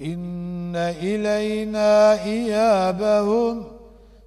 إن إلينا إيابهم